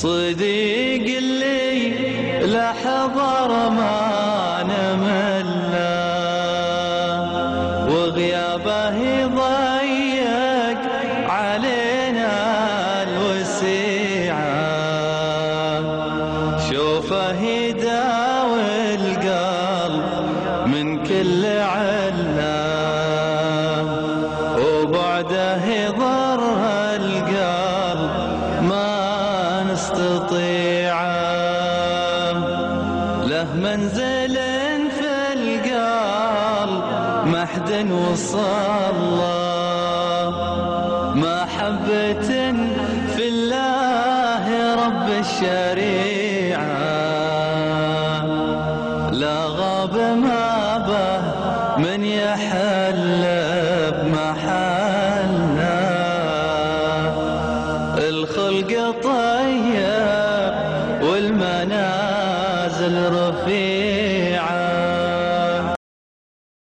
صديق اللي لا حضر ما نملا وغيابه يضيق علينا الوسيعة. شوفه يداوي القلب من كل علا وبعده يضر القلب ما نستطيع له منزل في القلب ما حد وصل محبة في الله رب الشريعة. لا غاب ما به من يحل بمحلنا الخلق طيب والمنازل رفيعة.